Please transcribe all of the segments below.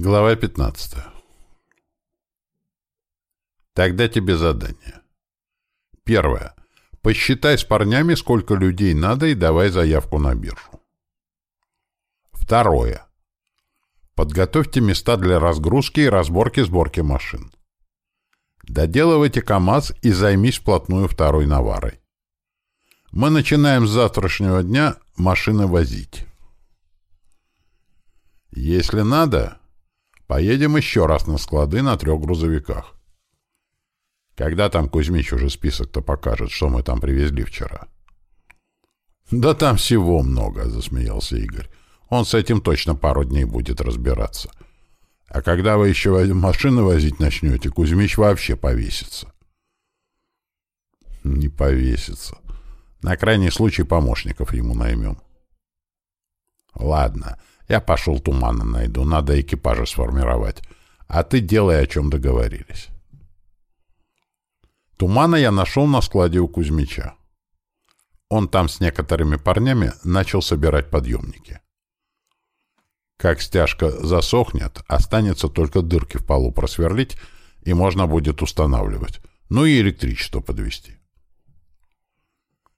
Глава 15. Тогда тебе задание. Первое. Посчитай с парнями, сколько людей надо, и давай заявку на биржу. Второе. Подготовьте места для разгрузки и разборки сборки машин. Доделывайте КАМАЗ и займись вплотную второй наварой. Мы начинаем с завтрашнего дня машины возить. Если надо, поедем еще раз на склады на трех грузовиках. Когда там Кузьмич уже список-то покажет, что мы там привезли вчера? — Да там всего много, — засмеялся Игорь. Он с этим точно пару дней будет разбираться. А когда вы еще машины возить начнете, Кузьмич вообще повесится. — Не повесится. На крайний случай помощников ему наймем. — Ладно, я пошел тумана найду, надо экипажи сформировать. А ты делай, о чем договорились. Тумана я нашел на складе у Кузьмича. Он там с некоторыми парнями начал собирать подъемники. Как стяжка засохнет, останется только дырки в полу просверлить, и можно будет устанавливать. Ну и электричество подвести.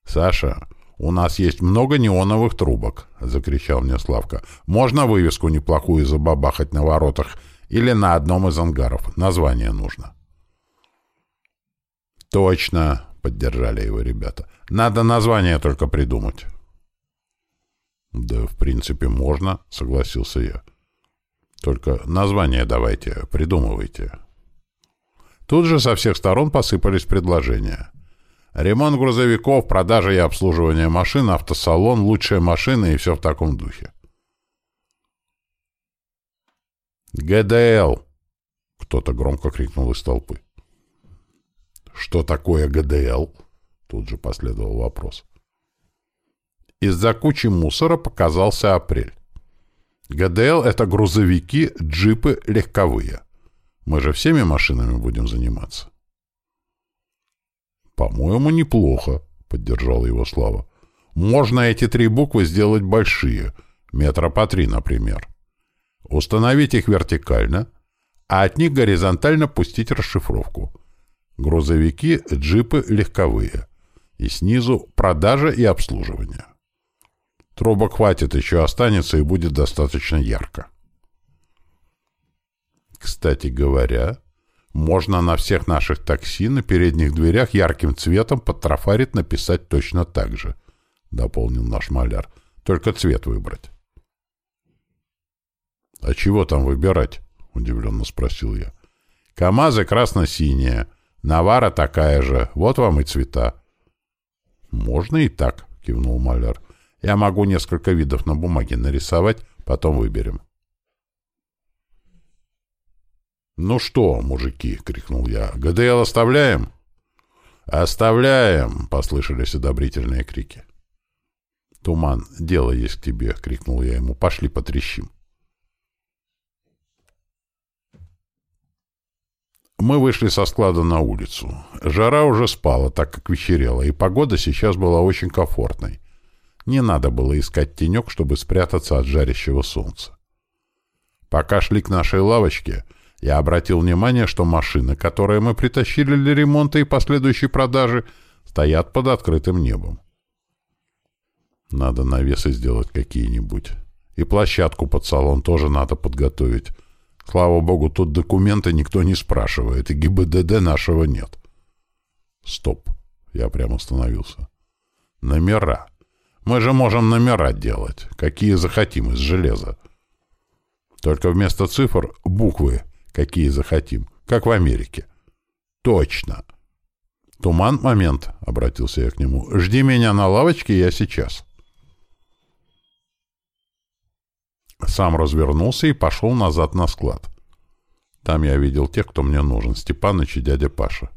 «Саша, у нас есть много неоновых трубок», — закричал мне Славка. «Можно вывеску неплохую забабахать на воротах или на одном из ангаров. Название нужно». «Точно!» — поддержали его ребята. «Надо название только придумать». «Да, в принципе, можно», — согласился я. «Только название давайте, придумывайте». Тут же со всех сторон посыпались предложения. Ремонт грузовиков, продажа и обслуживание машин, автосалон, лучшие машины и все в таком духе. «ГДЛ!» — кто-то громко крикнул из толпы. «Что такое ГДЛ?» — тут же последовал вопрос. Из-за кучи мусора показался апрель. ГДЛ — это грузовики, джипы, легковые. Мы же всеми машинами будем заниматься. «По-моему, неплохо», — поддержал его Слава. «Можно эти три буквы сделать большие, метра по три, например. Установить их вертикально, а от них горизонтально пустить расшифровку. Грузовики, джипы, легковые. И снизу продажа и обслуживание. Трубок хватит, еще останется и будет достаточно ярко. Кстати говоря, можно на всех наших такси на передних дверях ярким цветом под трафарет написать точно так же, — дополнил наш маляр. Только цвет выбрать. — А чего там выбирать? — удивленно спросил я. — КамАЗы красно-синие, Навара такая же, вот вам и цвета. — Можно и так, — кивнул маляр. — Я могу несколько видов на бумаге нарисовать, потом выберем. — «Ну что, мужики!» — крикнул я. «ГДЛ оставляем?» «Оставляем!» — послышались одобрительные крики. «Туман, дело есть к тебе!» — крикнул я ему. «Пошли потрещим!» Мы вышли со склада на улицу. Жара уже спала, так как вечерело, и погода сейчас была очень комфортной. Не надо было искать тенек, чтобы спрятаться от жарящего солнца. Пока шли к нашей лавочке — я обратил внимание, что машины, которые мы притащили для ремонта и последующей продажи, стоят под открытым небом. Надо навесы сделать какие-нибудь. И площадку под салон тоже надо подготовить. Слава богу, тут документы никто не спрашивает, и ГИБДД нашего нет. Стоп. Я прямо остановился. Номера. Мы же можем номера делать, какие захотим из железа. Только вместо цифр — буквы какие захотим, как в Америке. Точно. Туман, момент, — обратился я к нему. Жди меня на лавочке, я сейчас. Сам развернулся и пошел назад на склад. Там я видел тех, кто мне нужен, Степаныч и дядя Паша.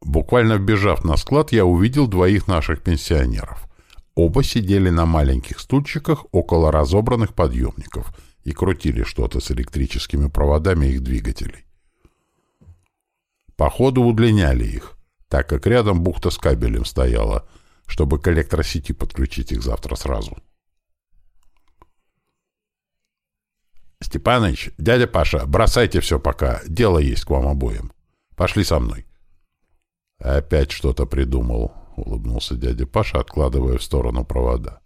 Буквально вбежав на склад, я увидел двоих наших пенсионеров. Оба сидели на маленьких стульчиках около разобранных подъемников — и крутили что-то с электрическими проводами их двигателей. Походу удлиняли их, так как рядом бухта с кабелем стояла, чтобы к электросети подключить их завтра сразу. Степаныч, дядя Паша, бросайте все пока, дело есть к вам обоим. Пошли со мной. Опять что-то придумал, улыбнулся дядя Паша, откладывая в сторону провода.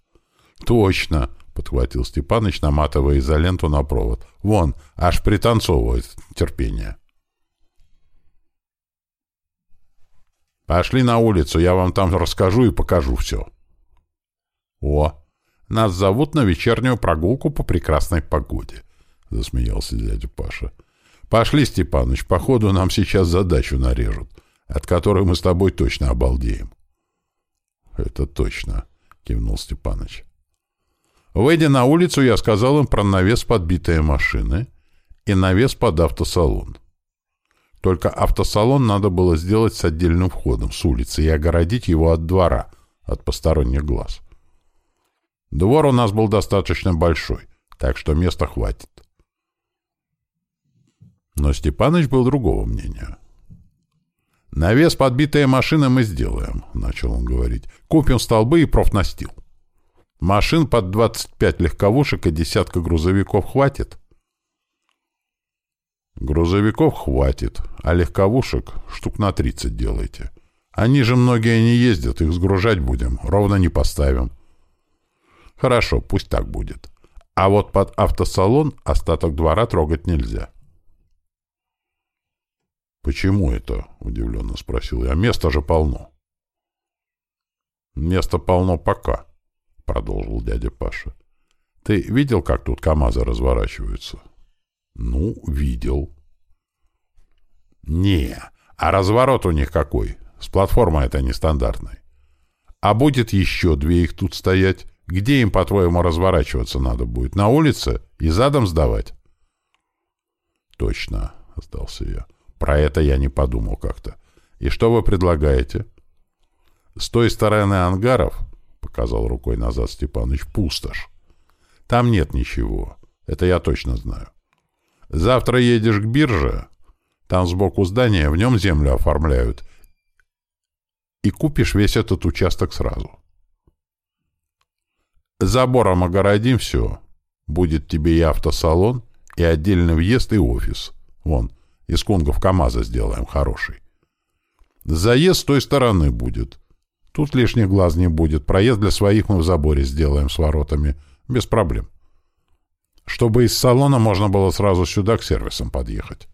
Точно, подхватил Степаныч, наматывая изоленту на провод. Вон, аж пританцовывает терпение. Пошли на улицу, я вам там расскажу и покажу все. О, нас зовут на вечернюю прогулку по прекрасной погоде, засмеялся дядя Паша. Пошли, Степаныч, походу нам сейчас задачу нарежут, от которой мы с тобой точно обалдеем. Это точно, кивнул Степаныч. Выйдя на улицу, я сказал им про навес подбитые машины и навес под автосалон. Только автосалон надо было сделать с отдельным входом с улицы и огородить его от двора, от посторонних глаз. Двор у нас был достаточно большой, так что места хватит. Но Степаныч был другого мнения. «Навес подбитые машины мы сделаем», — начал он говорить. «Купим столбы и профнастил. Машин под 25 легковушек и десятка грузовиков хватит?» «Грузовиков хватит, а легковушек штук на 30 делайте. Они же многие не ездят, их сгружать будем, ровно не поставим. Хорошо, пусть так будет. А вот под автосалон остаток двора трогать нельзя. «Почему это?» — удивленно спросил я. «Места же полно». «Места полно пока», — продолжил дядя Паша. «Ты видел, как тут КАМАЗы разворачиваются?» «Ну, видел». «Не, а разворот у них какой? С платформой это нестандартной. А будет еще две их тут стоять, где им, по-твоему, разворачиваться надо будет? На улице? И задом сдавать? Точно, сдался я. Про это я не подумал как-то. И что вы предлагаете? С той стороны ангаров, показал рукой назад Степаныч, пустошь. Там нет ничего. Это я точно знаю. Завтра едешь к бирже, там сбоку здания, в нем землю оформляют, и купишь весь этот участок сразу. Забором огородим все. Будет тебе и автосалон, и отдельный въезд, и офис. Вон, из кунгов КамАЗа сделаем хороший. Заезд с той стороны будет. Тут лишних глаз не будет. Проезд для своих мы в заборе сделаем с воротами. Без проблем. Чтобы из салона можно было сразу сюда к сервисам подъехать.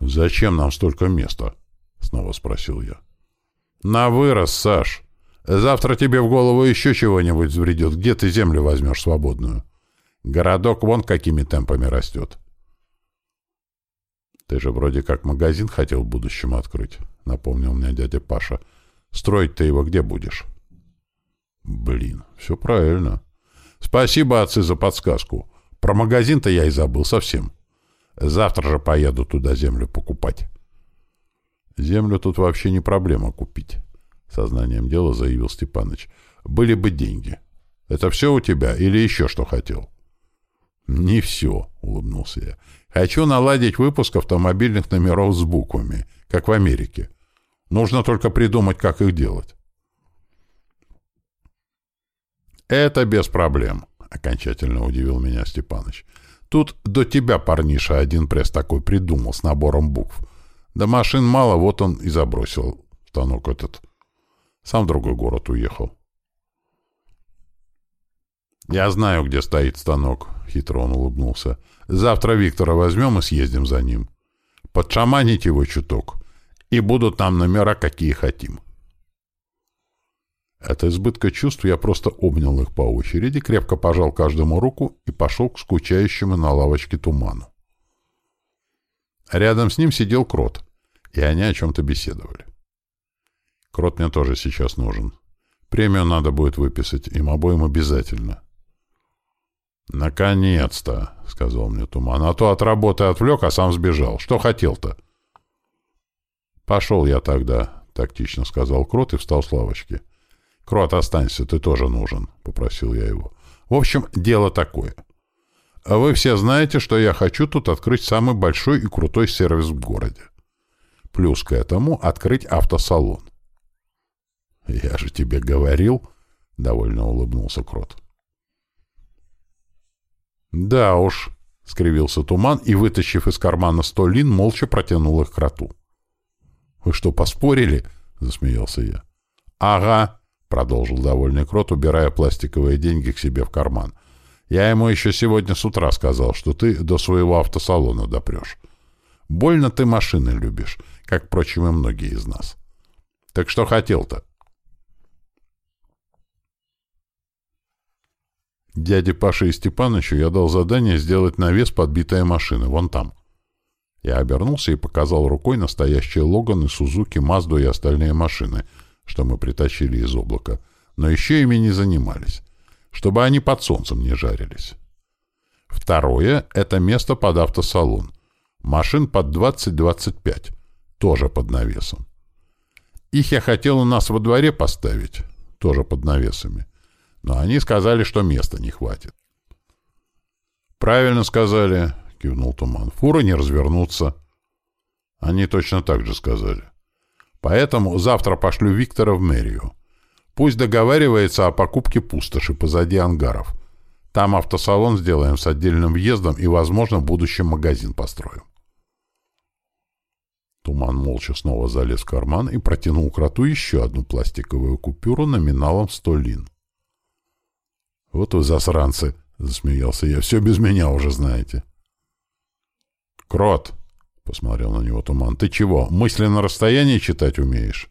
«Зачем нам столько места?» — снова спросил я. «На вырос, Саш. Завтра тебе в голову еще чего-нибудь взбредет. Где ты землю возьмешь свободную? Городок вон какими темпами растет». «Ты же вроде как магазин хотел в будущем открыть», — напомнил мне дядя Паша. «Строить ты его где будешь?» «Блин, все правильно. Спасибо, отцы, за подсказку. Про магазин-то я и забыл совсем. Завтра же поеду туда землю покупать». Землю тут вообще не проблема купить, — сознанием дела заявил Степаныч. Были бы деньги. Это все у тебя или еще что хотел? Не все, — улыбнулся я. Хочу наладить выпуск автомобильных номеров с буквами, как в Америке. Нужно только придумать, как их делать. Это без проблем, — окончательно удивил меня Степаныч. Тут до тебя, парниша, один пресс такой придумал с набором букв. Да машин мало, вот он и забросил станок этот. Сам в другой город уехал. «Я знаю, где стоит станок», — хитро он улыбнулся. «Завтра Виктора возьмем и съездим за ним. Подшаманить его чуток. И будут нам номера, какие хотим». От избытка чувств я просто обнял их по очереди, крепко пожал каждому руку и пошел к скучающему на лавочке туману. Рядом с ним сидел крот и они о чем-то беседовали. Крот мне тоже сейчас нужен. Премию надо будет выписать, им обоим обязательно. «Наконец-то!» — сказал мне Туман. «А то от работы отвлек, а сам сбежал. Что хотел-то?» «Пошел я тогда», — тактично сказал Крот и встал с лавочки. «Крот, останься, ты тоже нужен», — попросил я его. «В общем, дело такое. Вы все знаете, что я хочу тут открыть самый большой и крутой сервис в городе. Плюс к этому открыть автосалон. «Я же тебе говорил», —— довольно улыбнулся Крот. «Да уж», — скривился туман и, вытащив из кармана сто лин, молча протянул их кроту. «Вы что, поспорили?» — засмеялся я. «Ага», — продолжил довольный крот, убирая пластиковые деньги к себе в карман. «Я ему еще сегодня с утра сказал, что ты до своего автосалона допрешь. Больно ты машины любишь, как, впрочем, и многие из нас. Так что хотел-то?» Дяде Паше и Степанычу я дал задание сделать навес подбитая машины, вон там. Я обернулся и показал рукой настоящие Логаны, Сузуки, Мазду и остальные машины, что мы притащили из облака, но еще ими не занимались, чтобы они под солнцем не жарились. Второе — это место под автосалон. Машин под 20-25, тоже под навесом. Их я хотел у нас во дворе поставить, тоже под навесами но они сказали, что места не хватит. «Правильно сказали», — кивнул Туман. «Фуры не развернутся». Они точно так же сказали. «Поэтому завтра пошлю Виктора в мэрию. Пусть договаривается о покупке пустоши позади ангаров. Там автосалон сделаем с отдельным въездом и, возможно, в будущем магазин построим». Туман молча снова залез в карман и протянул кроту еще одну пластиковую купюру номиналом сто лин. «Вот вы засранцы!» — засмеялся я. «Все без меня уже знаете». «Крот!» — посмотрел на него Туман. «Ты чего, мысли на расстоянии читать умеешь?»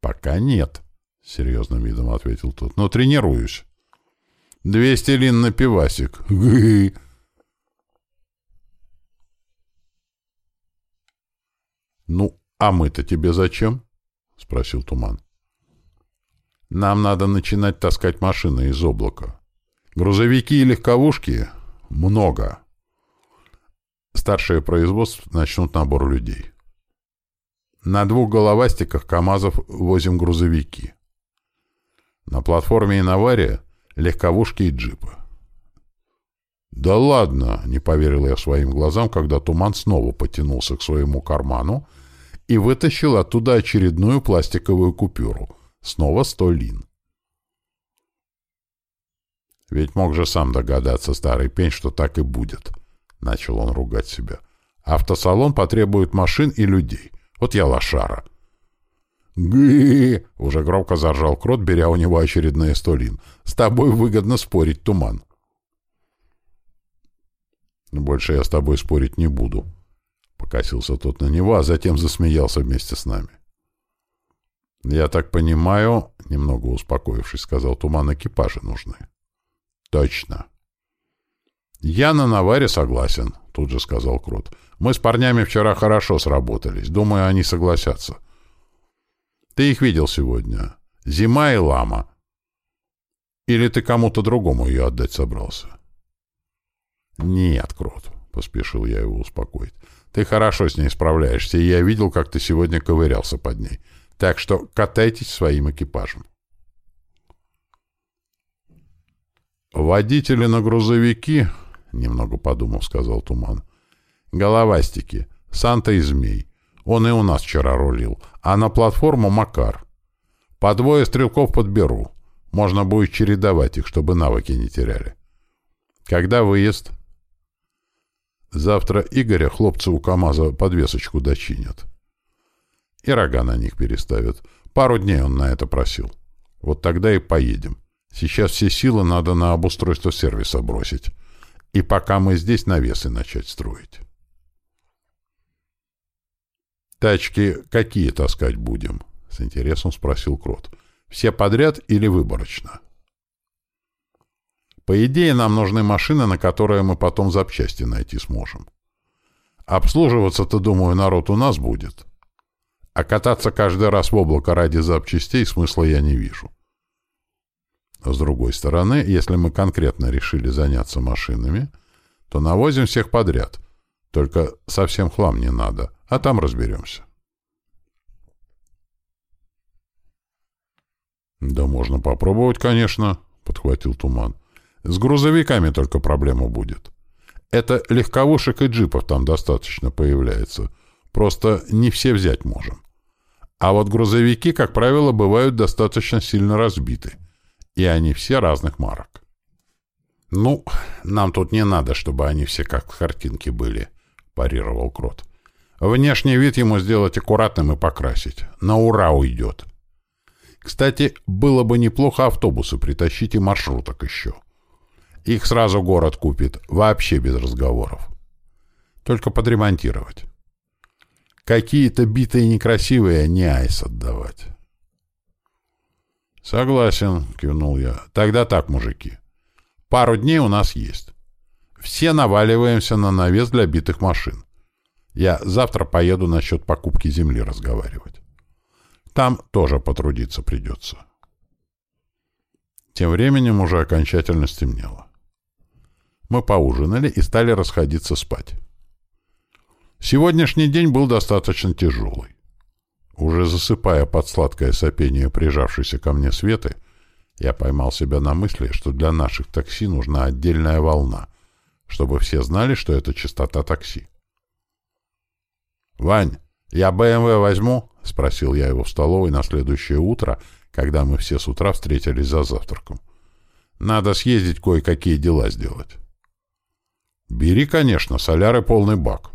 «Пока нет», — серьезным видом ответил тот. «Но тренируюсь». «Двести лин на пивасик». «Ну, а мы-то тебе зачем?» — спросил Туман. Нам надо начинать таскать машины из облака. Грузовики и легковушки — много. Старшие производства начнут набор людей. На двух головастиках КАМАЗов возим грузовики. На платформе Инновария — легковушки и джипы. «Да ладно!» — не поверил я своим глазам, когда туман снова потянулся к своему карману и вытащил оттуда очередную пластиковую купюру — Снова сто лин. Ведь мог же сам догадаться, старый пень, что так и будет. Начал он ругать себя. Автосалон потребует машин и людей. Вот я лошара. гы уже громко заржал крот, беря у него очередные сто лин. «С тобой выгодно спорить, туман». «Больше я с тобой спорить не буду», — покосился тот на него, а затем засмеялся вместе с нами. «Я так понимаю, — немного успокоившись, сказал Туман, — экипажи нужны». «Точно». «Я на наваре согласен», — тут же сказал Крот. «Мы с парнями вчера хорошо сработались. Думаю, они согласятся». «Ты их видел сегодня. Зима и лама. Или ты кому-то другому ее отдать собрался?» «Нет, Крот», — поспешил я его успокоить. «Ты хорошо с ней справляешься, и я видел, как ты сегодня ковырялся под ней. Так что катайтесь своим экипажем. «Водители на грузовики», — немного подумав, сказал Туман, — «головастики, Санта и Змей. Он и у нас вчера рулил. А на платформу Макар. По двое стрелков подберу. Можно будет чередовать их, чтобы навыки не теряли. Когда выезд?» «Завтра Игоря хлопцы у КамАЗа подвесочку дочинят и рога на них переставят. Пару дней он на это просил. Вот тогда и поедем. Сейчас все силы надо на обустройство сервиса бросить. И пока мы здесь навесы начать строить. «Тачки какие таскать будем?» — с интересом спросил Крот. «Все подряд или выборочно?» «По идее, нам нужны машины, на которые мы потом запчасти найти сможем. Обслуживаться-то, думаю, народ у нас будет». А кататься каждый раз в облако ради запчастей смысла я не вижу. С другой стороны, если мы конкретно решили заняться машинами, то навозим всех подряд. Только совсем хлам не надо, а там разберемся. «Да можно попробовать, конечно», — подхватил Туман. «С грузовиками только проблема будет. Это легковушек и джипов там достаточно появляется. Просто не все взять можем. А вот грузовики, как правило, бывают достаточно сильно разбиты. И они все разных марок. «Ну, нам тут не надо, чтобы они все как картинки были», — парировал Крот. «Внешний вид ему сделать аккуратным и покрасить. На ура уйдет. Кстати, было бы неплохо автобусы притащить и маршруток еще. Их сразу город купит, вообще без разговоров. Только подремонтировать. Какие-то битые некрасивые не айс отдавать. «Согласен», — кивнул я. «Тогда так, мужики. Пару дней у нас есть. Все наваливаемся на навес для битых машин. Я завтра поеду насчет покупки земли разговаривать. Там тоже потрудиться придется». Тем временем уже окончательно стемнело. Мы поужинали и стали расходиться спать. Сегодняшний день был достаточно тяжелый. Уже засыпая под сладкое сопение прижавшейся ко мне Светы, я поймал себя на мысли, что для наших такси нужна отдельная волна, чтобы все знали, что это частота такси. «Вань, я БМВ возьму?» — спросил я его в столовой на следующее утро, когда мы все с утра встретились за завтраком. «Надо съездить кое-какие дела сделать». «Бери, конечно, соляры полный бак».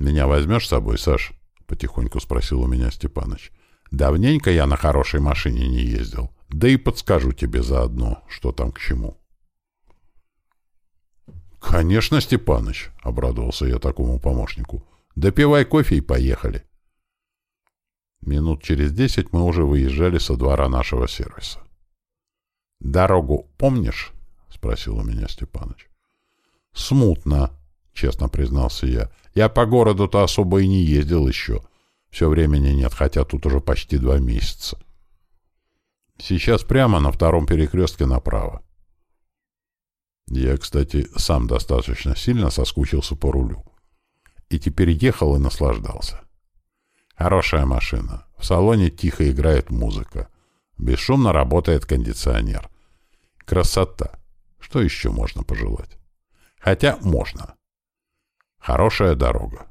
«Меня возьмешь с собой, Саш?» — потихоньку спросил у меня Степаныч. «Давненько я на хорошей машине не ездил. Да и подскажу тебе заодно, что там к чему». «Конечно, Степаныч», — обрадовался я такому помощнику. «Допивай кофе и поехали». Минут через десять мы уже выезжали со двора нашего сервиса. «Дорогу помнишь?» — спросил у меня Степаныч. «Смутно», — честно признался я. Я по городу-то особо и не ездил еще. Все времени нет, хотя тут уже почти два месяца. Сейчас прямо на втором перекрестке направо. Я, кстати, сам достаточно сильно соскучился по рулю. И теперь ехал и наслаждался. Хорошая машина. В салоне тихо играет музыка. Бесшумно работает кондиционер. Красота. Что еще можно пожелать? Хотя можно. Хорошая дорога.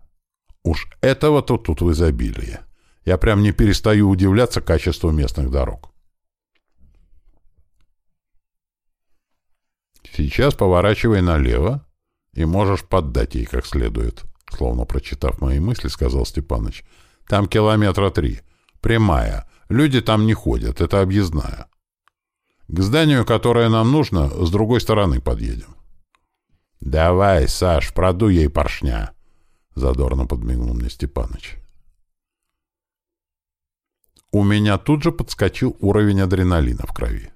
Уж этого-то тут в изобилии. Я прям не перестаю удивляться качеству местных дорог. Сейчас поворачивай налево и можешь поддать ей как следует, словно прочитав мои мысли, сказал Степаныч. Там километра три. Прямая. Люди там не ходят, это объездная. К зданию, которое нам нужно, с другой стороны подъедем. «Давай, Саш, продуй ей поршня!» — задорно подмигнул мне Степаныч. У меня тут же подскочил уровень адреналина в крови.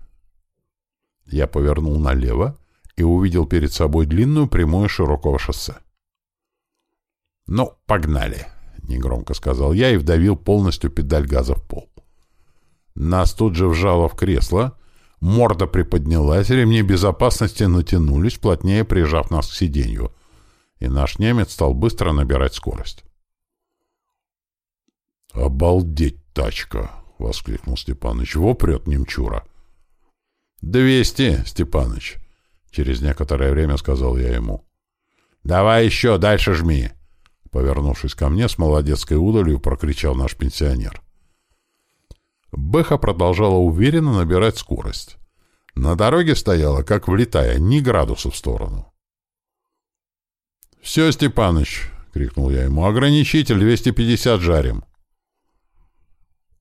Я повернул налево и увидел перед собой длинную прямую широкого шоссе. «Ну, погнали!» — негромко сказал я и вдавил полностью педаль газа в пол. Нас тут же вжало в кресло, Морда приподнялась, ремни безопасности натянулись, плотнее прижав нас к сиденью, и наш немец стал быстро набирать скорость. «Обалдеть тачка!» — воскликнул Степаныч. «Во прет немчура!» «Двести, Степаныч!» — через некоторое время сказал я ему. «Давай еще, дальше жми!» Повернувшись ко мне, с молодецкой удалью прокричал наш пенсионер. Бэха продолжала уверенно набирать скорость. На дороге стояла, как влетая, ни градуса в сторону. «Все, Степаныч!» — крикнул я ему. «Ограничитель 250 жарим!»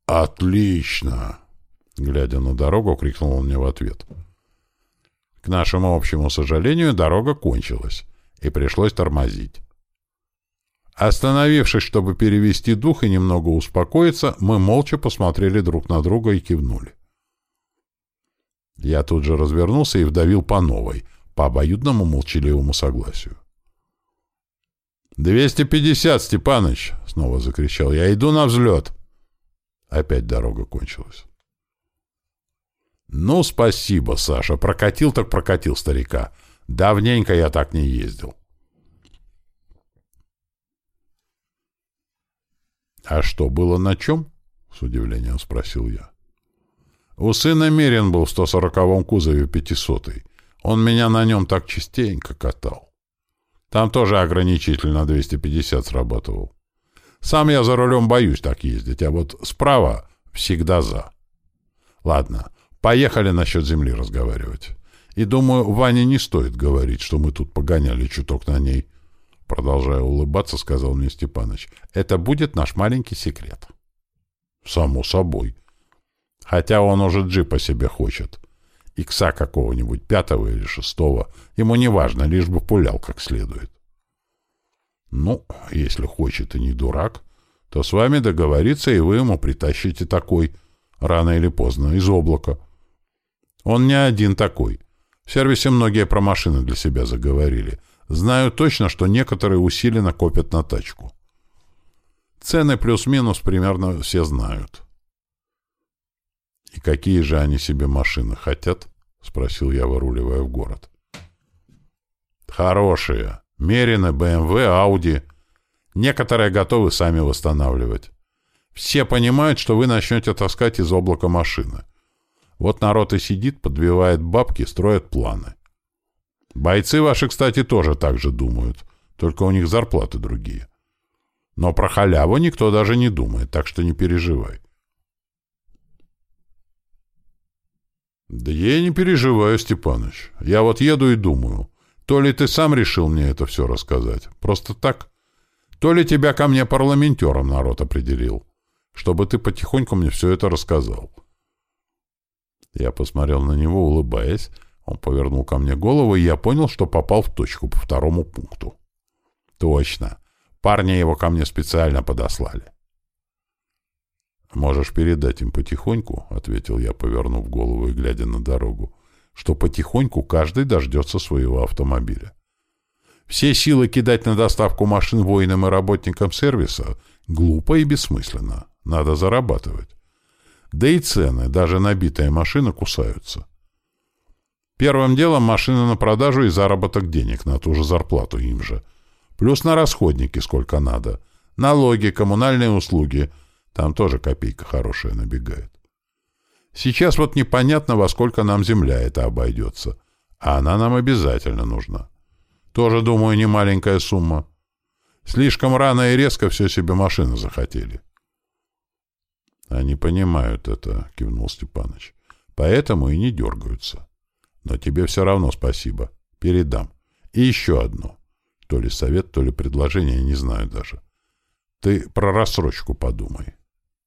«Отлично!» — глядя на дорогу, крикнул он мне в ответ. К нашему общему сожалению, дорога кончилась, и пришлось тормозить. Остановившись, чтобы перевести дух и немного успокоиться, мы молча посмотрели друг на друга и кивнули. Я тут же развернулся и вдавил по новой, по обоюдному молчаливому согласию. «Двести пятьдесят, Степаныч!» — снова закричал. «Я иду на взлет!» Опять дорога кончилась. «Ну, спасибо, Саша. Прокатил так прокатил старика. Давненько я так не ездил». «А что, было на чем?» — с удивлением спросил я. «У сына Мерин был в 140-м кузове 500-й. Он меня на нем так частенько катал. Там тоже ограничитель на 250 срабатывал. Сам я за рулем боюсь так ездить, а вот справа всегда за. Ладно, Поехали насчет земли разговаривать. И думаю, Ване не стоит говорить, что мы тут погоняли чуток на ней. Продолжая улыбаться, сказал мне Степаныч. Это будет наш маленький секрет. Само собой. Хотя он уже джипа себе хочет. Икса какого-нибудь, пятого или шестого. Ему не важно, лишь бы пулял как следует. Ну, если хочет и не дурак, то с вами договорится, и вы ему притащите такой, рано или поздно, из облака. Он не один такой. В сервисе многие про машины для себя заговорили. Знаю точно, что некоторые усиленно копят на тачку. Цены плюс-минус примерно все знают. «И какие же они себе машины хотят?» — спросил я, выруливая в город. «Хорошие. Мерины, БМВ, Ауди. Некоторые готовы сами восстанавливать. Все понимают, что вы начнете таскать из облака машины. Вот народ и сидит, подбивает бабки, строит планы. Бойцы ваши, кстати, тоже так же думают, только у них зарплаты другие. Но про халяву никто даже не думает, так что не переживай. Да я не переживаю, Степаныч. Я вот еду и думаю, то ли ты сам решил мне это все рассказать, просто так, то ли тебя ко мне парламентером народ определил, чтобы ты потихоньку мне все это рассказал. Я посмотрел на него, улыбаясь. Он повернул ко мне голову, и я понял, что попал в точку по второму пункту. Точно. Парни его ко мне специально подослали. «Можешь передать им потихоньку», — ответил я, повернув голову и глядя на дорогу, «что потихоньку каждый дождется своего автомобиля. Все силы кидать на доставку машин воинам и работникам сервиса глупо и бессмысленно. Надо зарабатывать. Да и цены, даже набитые машины, кусаются. Первым делом машины на продажу и заработок денег на ту же зарплату им же. Плюс на расходники сколько надо. Налоги, коммунальные услуги — там тоже копейка хорошая набегает. Сейчас вот непонятно, во сколько нам земля это обойдется. А она нам обязательно нужна. Тоже, думаю, не маленькая сумма. Слишком рано и резко все себе машины захотели. Они понимают это, кивнул Степаныч. Поэтому и не дергаются. Но тебе все равно спасибо. Передам. И еще одно. То ли совет, то ли предложение, не знаю даже. Ты про рассрочку подумай.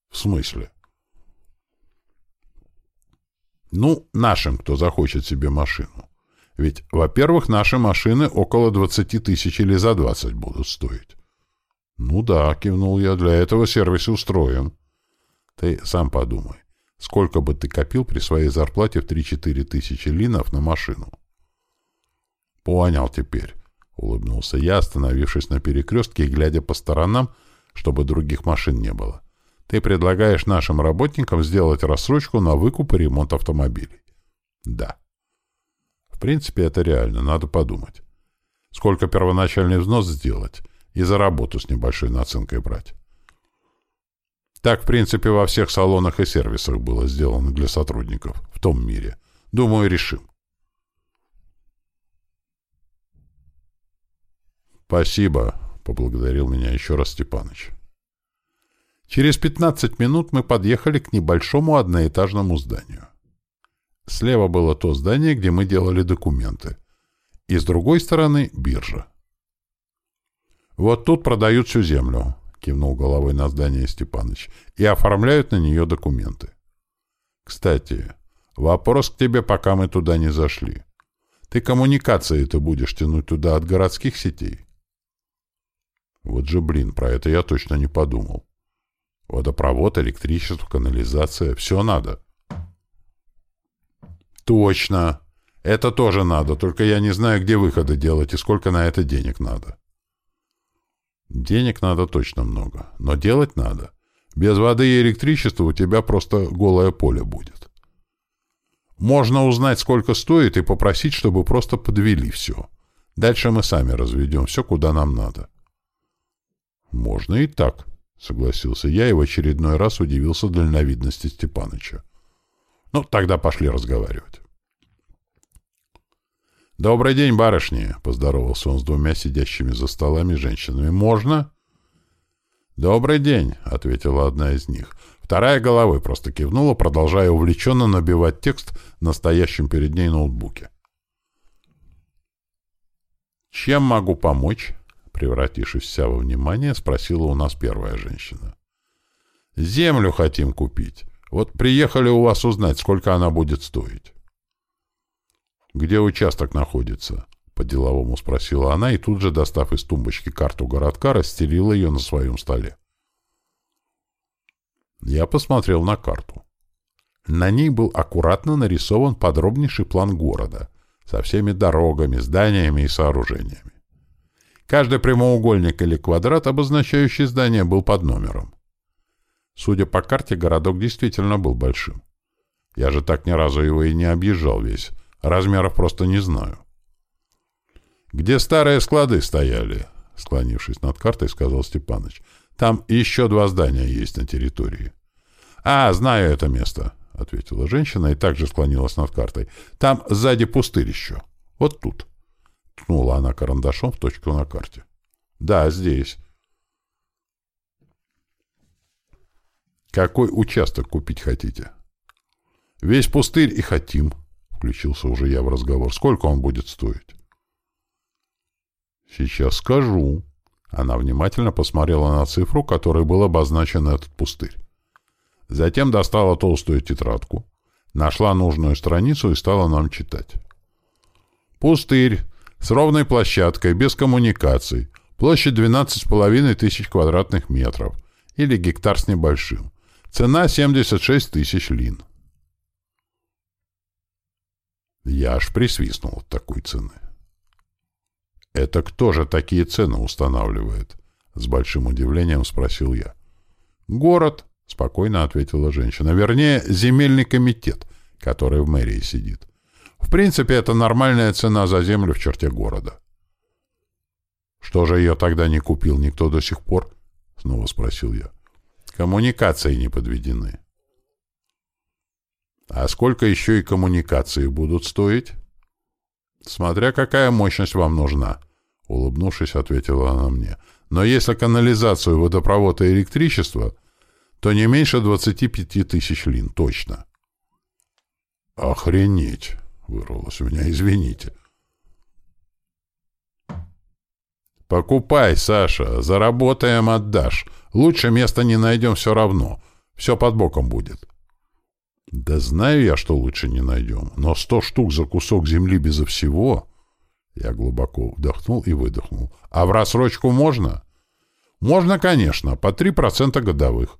В смысле? Ну, нашим, кто захочет себе машину. Ведь, во-первых, наши машины около 20 тысяч или за 20 будут стоить. Ну да, кивнул я, для этого сервис устроен. Ты сам подумай, сколько бы ты копил при своей зарплате в 3-4 тысячи линов на машину? Понял теперь, улыбнулся я, остановившись на перекрестке и глядя по сторонам, чтобы других машин не было. Ты предлагаешь нашим работникам сделать рассрочку на выкуп и ремонт автомобилей. Да. В принципе, это реально, надо подумать. Сколько первоначальный взнос сделать и за работу с небольшой наценкой брать. Так, в принципе, во всех салонах и сервисах было сделано для сотрудников в том мире. Думаю, решим. «Спасибо», — поблагодарил меня еще раз Степаныч. Через 15 минут мы подъехали к небольшому одноэтажному зданию. Слева было то здание, где мы делали документы. И с другой стороны — биржа. «Вот тут продают всю землю», — кивнул головой на здание Степаныч, «и оформляют на нее документы. Кстати, вопрос к тебе, пока мы туда не зашли. Ты коммуникации ты будешь тянуть туда от городских сетей?» Вот же, блин, про это я точно не подумал. Водопровод, электричество, канализация — все надо. Точно. Это тоже надо, только я не знаю, где выходы делать и сколько на это денег надо. Денег надо точно много, но делать надо. Без воды и электричества у тебя просто голое поле будет. Можно узнать, сколько стоит, и попросить, чтобы просто подвели все. Дальше мы сами разведем все, куда нам надо. Можно и так, — согласился я и в очередной раз удивился дальновидности Степаныча. «Ну, тогда пошли разговаривать». «Добрый день, барышни!» — поздоровался он с двумя сидящими за столами женщинами. «Можно?» «Добрый день!» — ответила одна из них. Вторая головой просто кивнула, продолжая увлеченно набивать текст на стоящем перед ней ноутбуке. «Чем могу помочь?» Превратившись вся во внимание, спросила у нас первая женщина. «Землю хотим купить. Вот приехали у вас узнать, сколько она будет стоить». «Где участок находится?» По-деловому спросила она и тут же, достав из тумбочки карту городка, расстелила ее на своем столе. Я посмотрел на карту. На ней был аккуратно нарисован подробнейший план города со всеми дорогами, зданиями и сооружениями. Каждый прямоугольник или квадрат, обозначающий здание, был под номером. Судя по карте, городок действительно был большим. Я же так ни разу его и не объезжал весь. Размеров просто не знаю. «Где старые склады стояли?» Склонившись над картой, сказал Степаныч. «Там еще два здания есть на территории». «А, знаю это место», — ответила женщина и также склонилась над картой. «Там сзади пустырь еще. Вот тут». Ткнула она карандашом в точку на карте. «Да, здесь». «Какой участок купить хотите?» «Весь пустырь и хотим», — включился уже я в разговор. «Сколько он будет стоить?» «Сейчас скажу». Она внимательно посмотрела на цифру, которой был обозначен этот пустырь. Затем достала толстую тетрадку, нашла нужную страницу и стала нам читать. «Пустырь с ровной площадкой, без коммуникаций, площадь 12,5 тысяч квадратных метров или гектар с небольшим. Цена 76 тысяч лин». Я аж присвистнул от такой цены. «Это кто же такие цены устанавливает?» — с большим удивлением спросил я. «Город», — спокойно ответила женщина. «Вернее, земельный комитет, который в мэрии сидит. В принципе, это нормальная цена за землю в черте города». «Что же ее тогда не купил никто до сих пор?» — снова спросил я. «Коммуникации не подведены». «А сколько еще и коммуникации будут стоить?» «Смотря какая мощность вам нужна», — улыбнувшись, ответила она мне. «Но если канализацию, водопровод и электричество, то не меньше 25 тысяч лин, точно». «Охренеть!» — вырвалось у меня, извините. «Покупай, Саша, заработаем, отдашь. Лучше места не найдем все равно. Все под боком будет». «Да знаю я, что лучше не найдем, но сто штук за кусок земли безо всего...» Я глубоко вдохнул и выдохнул. «А в рассрочку можно?» «Можно, конечно, по 3% годовых.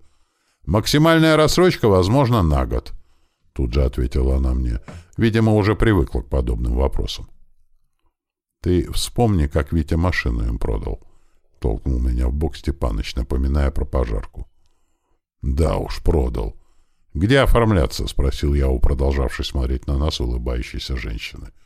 Максимальная рассрочка возможно на год». Тут же ответила она мне. Видимо, уже привыкла к подобным вопросам. «Ты вспомни, как Витя машину им продал», — толкнул меня в бок Степаныч, напоминая про пожарку. «Да уж, продал. Где оформляться?» — спросил я у продолжавшей смотреть на нас улыбающейся женщины. —